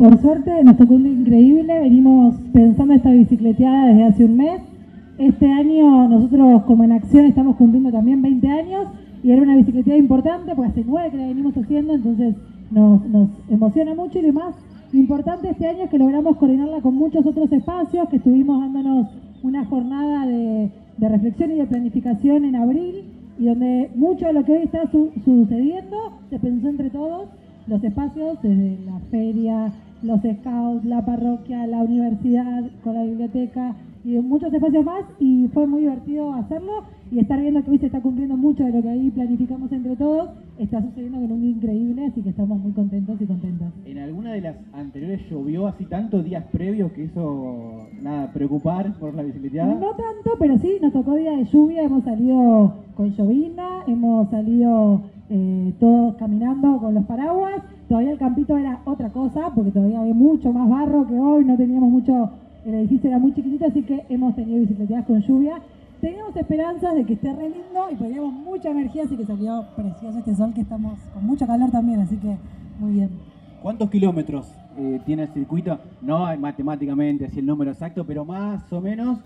Por suerte nos tocó un increíble, venimos pensando esta bicicleteada desde hace un mes. Este año nosotros como en acción estamos cumpliendo también 20 años y era una bicicleteada importante porque hace nueve que la venimos haciendo, entonces nos, emociona mucho y lo más importante este año es que logramos coordinarla con muchos otros espacios, que estuvimos dándonos una jornada de, reflexión y de planificación en abril y donde mucho de lo que hoy está su- sucediendo se pensó entre todos, los espacios, desde la feria, los scouts, la parroquia, la universidad, con la biblioteca y muchos espacios más y fue muy divertido hacerlo y estar viendo que hoy se está cumpliendo mucho de lo que ahí planificamos entre todos, está sucediendo con un día increíble, así que estamos muy contentos y contentas. ¿En alguna de las anteriores llovió así tantos días previos que eso, nada, preocupar por la bicicleteada? No tanto, pero sí, nos tocó día de lluvia, hemos salido con llovina, hemos salido eh, todos caminando con los paraguas, todavía el campito era otra cosa, porque todavía había mucho más barro que hoy, no teníamos mucho, el edificio era muy chiquitito, así que hemos tenido bicicleteadas con lluvia. Teníamos esperanzas de que esté re lindo y teníamos mucha energía, así que salió precioso este sol que estamos con mucho calor también, así que muy bien. ¿Cuántos kilómetros eh, tiene el circuito? No hay matemáticamente así el número exacto, pero más o menos,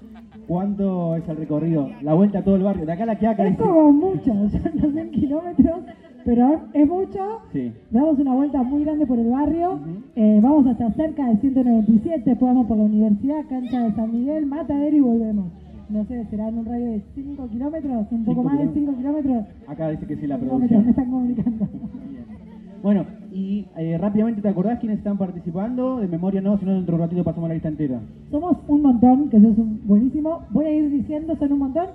¿cuánto es el recorrido? La vuelta a todo el barrio, de acá a la Quiaca. Es como mucho, no sé en kilómetros, pero es mucho. Sí. Damos una vuelta muy grande por el barrio, eh, vamos hasta cerca del 197, después vamos por la universidad, cancha de San Miguel, Matadero y volvemos. No sé, será en un radio de 5 kilómetros, un poco más de kilómetros. 5 kilómetros. Acá dice que sí la Kilómetros, me producción. están comunicando. Bueno, y eh, rápidamente, ¿te acordás quiénes están participando? De memoria no, si no dentro de un ratito pasamos la lista entera. Somos un montón, que eso es un buenísimo. Voy a ir diciendo, son un montón.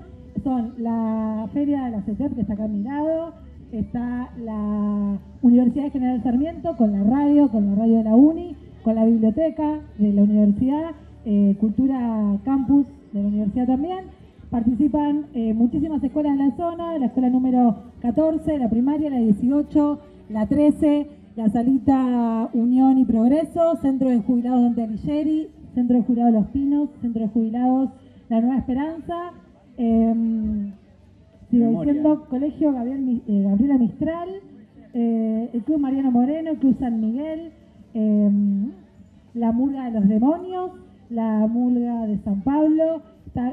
Son la Feria de la CETEP, que está acá a mi lado. Está la Universidad General Sarmiento, con la radio, con la radio de la UNI, con la biblioteca de la universidad, eh, Cultura Campus de la universidad también. Participan eh, muchísimas escuelas de la zona, la escuela número 14, la primaria, la 18, la 13, la Salita Unión y Progreso, Centro de Jubilados Dante Alighieri, Centro de Jubilados Los Pinos, Centro de Jubilados La Nueva Esperanza, em, sigo Memoria. diciendo Colegio Gabriel, eh, Gabriela Mistral, eh, el Club Mariano Moreno, el Club San Miguel, em, la Murga de los Demonios, la Murga de San Pablo,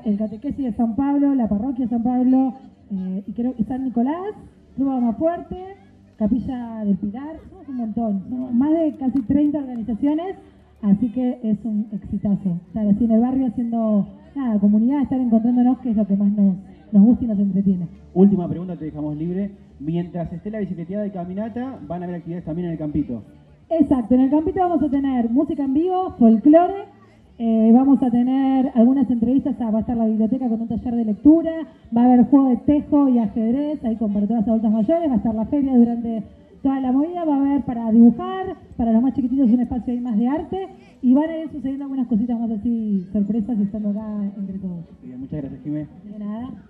el Catequesis de San Pablo, la Parroquia de San Pablo eh, y creo que San Nicolás, Club Amafuerte, Capilla del Pilar, somos un montón, somos más de casi 30 organizaciones, así que es un exitazo estar así en el barrio haciendo nada, comunidad, estar encontrándonos, que es lo que más nos, nos gusta y nos entretiene. Última pregunta, te dejamos libre. Mientras esté la bicicleteada de caminata, van a haber actividades también en el campito. Exacto, en el campito vamos a tener música en vivo, folclore, eh, vamos a tener algunas entrevistas, ah, va a estar la biblioteca con un taller de lectura, va a haber juego de tejo y ajedrez, ahí con para todas las adultas mayores, va a estar la feria durante toda la movida, va a haber para dibujar, para los más chiquititos un espacio ahí más de arte y van a ir sucediendo algunas cositas más así sorpresas estando acá entre todos. Bien, muchas gracias, Jimé. De nada.